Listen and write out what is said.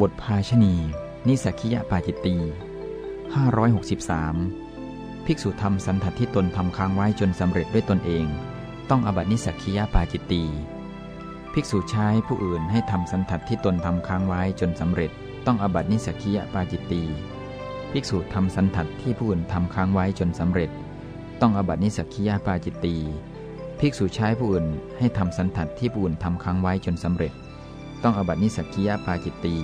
บทภาชณี นิสักิยปาจิตตี563 ภิกษุทำสันทัดที่ตนทำค้างไว้จนสำเร็จด้วยตนเอง ต้องอบัตินิสักิยปาจิตตี ภิกษุใช้ผู้อื่นให้ทำสันทัดที่ตนทำค้างไว้จนสำเร็จ ต้องอบัตินิสักิยปาจิตตี ภิกษุทำสันทัดที่ผู้อื่นทำค้างไว้จนสำเร็จ ต้องอบัตินิสักิยปาจิตตี ภิกษุใช้ผู้อื่นให้ทำสันทัดที่ผู้อื่นทำค้างไว้จนสำเร็จ ต้องอบัตินิสักคียปาจิตตี